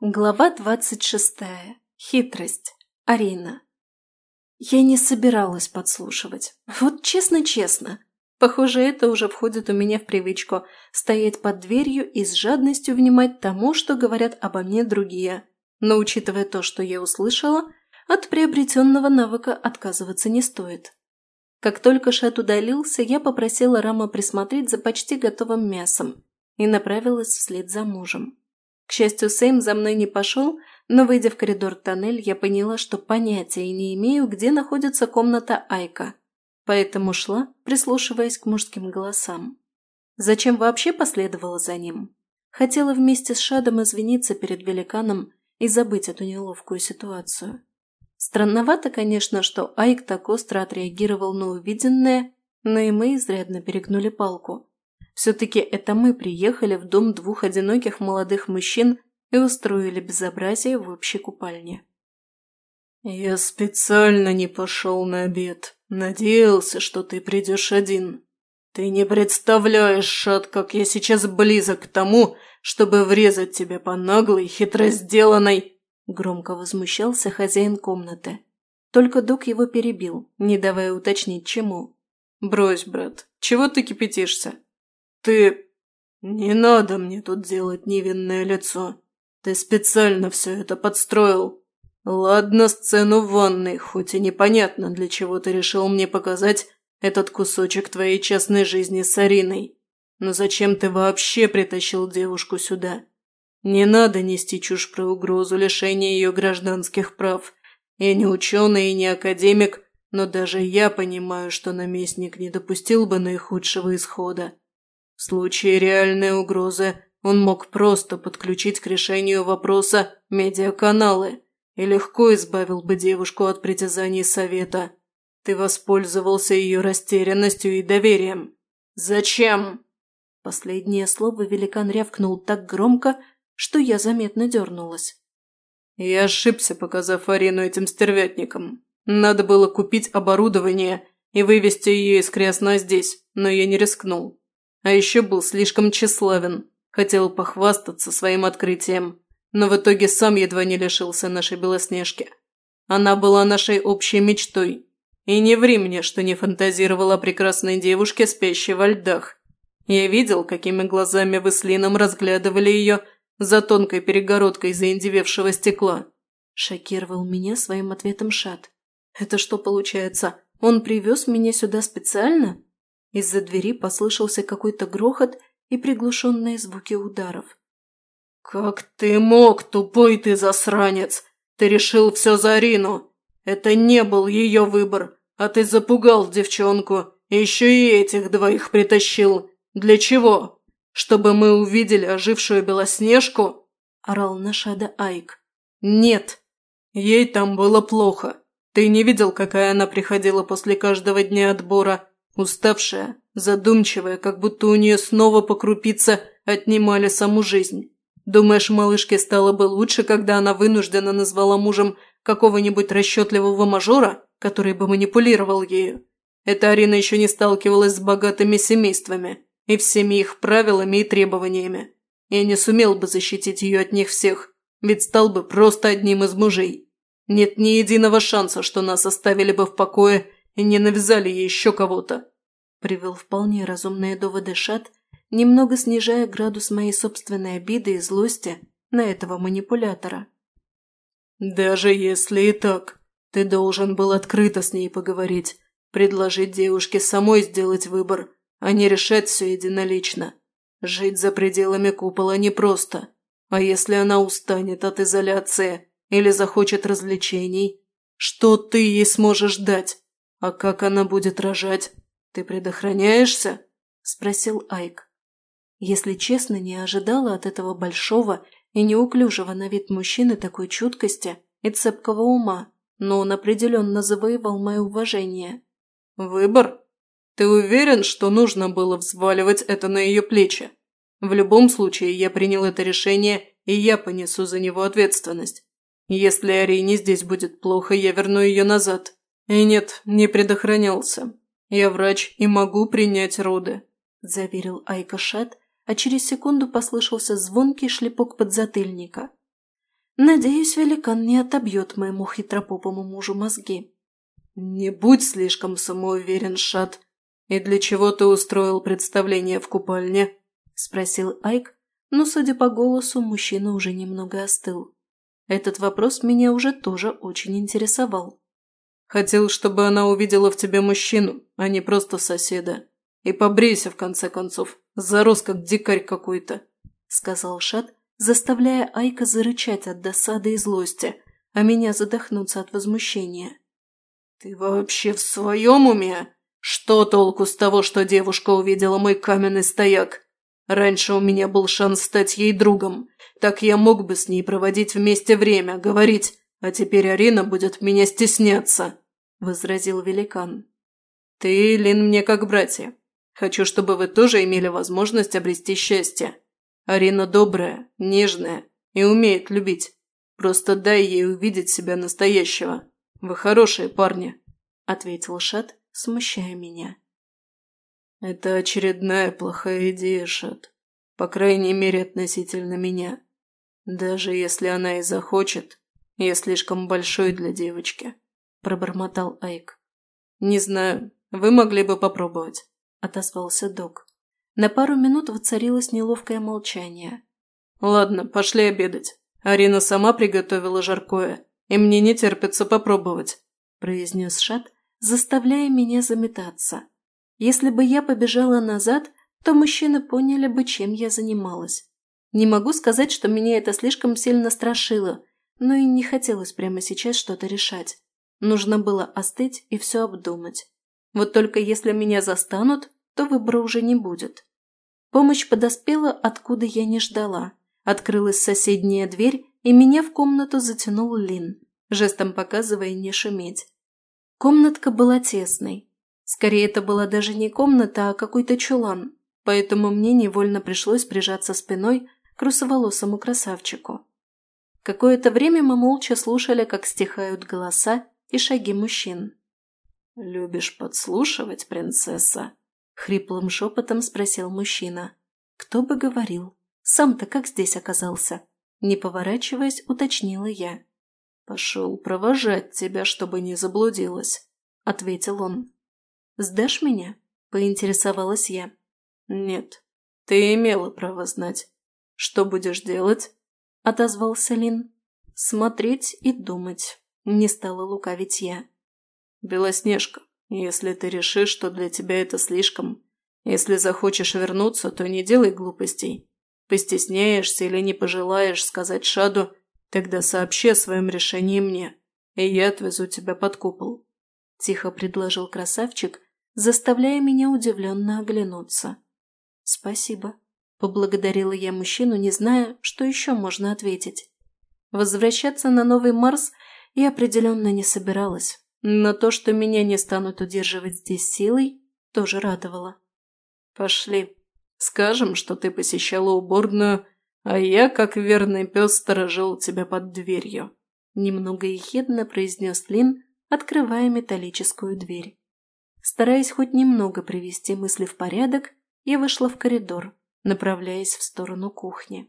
Глава двадцать шестая. Хитрость. Арина. Я не собиралась подслушивать. Вот честно-честно. Похоже, это уже входит у меня в привычку – стоять под дверью и с жадностью внимать тому, что говорят обо мне другие. Но учитывая то, что я услышала, от приобретенного навыка отказываться не стоит. Как только Шат удалился, я попросила Рама присмотреть за почти готовым мясом и направилась вслед за мужем. К счастью, Сэм за мной не пошел, но, выйдя в коридор-тоннель, я поняла, что понятия не имею, где находится комната Айка, поэтому шла, прислушиваясь к мужским голосам. Зачем вообще последовала за ним? Хотела вместе с Шадом извиниться перед великаном и забыть эту неловкую ситуацию. Странновато, конечно, что Айк так остро отреагировал на увиденное, но и мы изрядно перегнули палку. Все-таки это мы приехали в дом двух одиноких молодых мужчин и устроили безобразие в общей купальне. «Я специально не пошел на обед. Надеялся, что ты придешь один. Ты не представляешь, Шат, как я сейчас близок к тому, чтобы врезать тебя по наглой, хитро сделанной...» Громко возмущался хозяин комнаты. Только Дук его перебил, не давая уточнить, чему. «Брось, брат, чего ты кипятишься? «Ты... не надо мне тут делать невинное лицо. Ты специально все это подстроил. Ладно, сцену в ванной, хоть и непонятно, для чего ты решил мне показать этот кусочек твоей частной жизни с Ариной. Но зачем ты вообще притащил девушку сюда? Не надо нести чушь про угрозу лишения ее гражданских прав. Я не ученый и не академик, но даже я понимаю, что наместник не допустил бы наихудшего исхода. В случае реальной угрозы он мог просто подключить к решению вопроса медиаканалы и легко избавил бы девушку от притязаний совета. Ты воспользовался ее растерянностью и доверием. Зачем? Последнее слово великан рявкнул так громко, что я заметно дернулась. Я ошибся, показав Арину этим стервятникам. Надо было купить оборудование и вывести ее из крясна здесь, но я не рискнул. А еще был слишком тщеславен, хотел похвастаться своим открытием, но в итоге сам едва не лишился нашей Белоснежки. Она была нашей общей мечтой. И не ври мне, что не фантазировала прекрасной девушке, спящей во льдах. Я видел, какими глазами вы с Лином разглядывали ее за тонкой перегородкой заиндевевшего стекла. Шокировал меня своим ответом Шат. Это что получается, он привез меня сюда специально? Из-за двери послышался какой-то грохот и приглушенные звуки ударов. «Как ты мог, тупой ты засранец! Ты решил все за Арину! Это не был ее выбор, а ты запугал девчонку, и еще и этих двоих притащил. Для чего? Чтобы мы увидели ожившую Белоснежку?» – орал Нашада Айк. «Нет, ей там было плохо. Ты не видел, какая она приходила после каждого дня отбора?» Уставшая, задумчивая, как будто у нее снова по крупице отнимали саму жизнь. Думаешь, малышке стало бы лучше, когда она вынуждена назвала мужем какого-нибудь расчетливого мажора, который бы манипулировал ею? Эта Арина еще не сталкивалась с богатыми семействами и всеми их правилами и требованиями. Я не сумел бы защитить ее от них всех, ведь стал бы просто одним из мужей. Нет ни единого шанса, что нас оставили бы в покое и не навязали ей еще кого-то», – привел вполне разумные доводы Шат, немного снижая градус моей собственной обиды и злости на этого манипулятора. «Даже если и так, ты должен был открыто с ней поговорить, предложить девушке самой сделать выбор, а не решать все единолично. Жить за пределами купола непросто, а если она устанет от изоляции или захочет развлечений, что ты ей сможешь дать?» «А как она будет рожать? Ты предохраняешься?» – спросил Айк. Если честно, не ожидала от этого большого и неуклюжего на вид мужчины такой чуткости и цепкого ума, но он определенно завоевал мое уважение. «Выбор? Ты уверен, что нужно было взваливать это на ее плечи? В любом случае, я принял это решение, и я понесу за него ответственность. Если Арине здесь будет плохо, я верну ее назад. «И нет, не предохранялся. Я врач и могу принять роды», – заверил Айка Шат, а через секунду послышался звонкий шлепок подзатыльника. Надеюсь, великан не отобьет моему хитропопому мужу мозги. «Не будь слишком самоуверен, Шат. И для чего ты устроил представление в купальне?» – спросил Айк, но, судя по голосу, мужчина уже немного остыл. Этот вопрос меня уже тоже очень интересовал. «Хотел, чтобы она увидела в тебе мужчину, а не просто соседа. И побрейся, в конце концов. Зарос, как дикарь какой-то», – сказал Шат, заставляя Айка зарычать от досады и злости, а меня задохнуться от возмущения. «Ты вообще в своем уме? Что толку с того, что девушка увидела мой каменный стояк? Раньше у меня был шанс стать ей другом. Так я мог бы с ней проводить вместе время, говорить, а теперь Арина будет меня стесняться», – возразил великан. «Ты, Лин, мне как братья. Хочу, чтобы вы тоже имели возможность обрести счастье. Арина добрая, нежная и умеет любить. Просто дай ей увидеть себя настоящего. Вы хорошие парни», – ответил Шат, смущая меня. «Это очередная плохая идея, Шат. По крайней мере, относительно меня. Даже если она и захочет, я слишком большой для девочки», – пробормотал Айк. «Не знаю, вы могли бы попробовать», – отозвался док. На пару минут воцарилось неловкое молчание. «Ладно, пошли обедать. Арина сама приготовила жаркое, и мне не терпится попробовать», – произнес Шат, заставляя меня заметаться. Если бы я побежала назад, то мужчины поняли бы, чем я занималась. Не могу сказать, что меня это слишком сильно страшило, но и не хотелось прямо сейчас что-то решать. Нужно было остыть и все обдумать. Вот только если меня застанут, то выбора уже не будет. Помощь подоспела, откуда я не ждала. Открылась соседняя дверь, и меня в комнату затянул Лин, жестом показывая не шуметь. Комнатка была тесной. Скорее, это была даже не комната, а какой-то чулан, поэтому мне невольно пришлось прижаться спиной к русоволосому красавчику. Какое-то время мы молча слушали, как стихают голоса и шаги мужчин. «Любишь подслушивать, принцесса?» — хриплым шепотом спросил мужчина. «Кто бы говорил? Сам-то как здесь оказался?» Не поворачиваясь, уточнила я. «Пошел провожать тебя, чтобы не заблудилась», — ответил он. «Сдашь меня?» — поинтересовалась я. «Нет, ты имела право знать. Что будешь делать?» — отозвался Лин. «Смотреть и думать», — не стала лукавить я. «Белоснежка, если ты решишь, что для тебя это слишком, если захочешь вернуться, то не делай глупостей. Постесняешься или не пожелаешь сказать Шаду, тогда сообщи о своем решении мне, и я отвезу тебя под купол», – тихо предложил красавчик, заставляя меня удивленно оглянуться. «Спасибо», – поблагодарила я мужчину, не зная, что еще можно ответить. Возвращаться на Новый Марс я определенно не собиралась, но то, что меня не станут удерживать здесь силой, тоже радовало. «Пошли», Скажем, что ты посещала уборную, а я, как верный пес, сторожил тебя под дверью», – немного ехидно произнес Лин, открывая металлическую дверь. Стараясь хоть немного привести мысли в порядок, я вышла в коридор, направляясь в сторону кухни.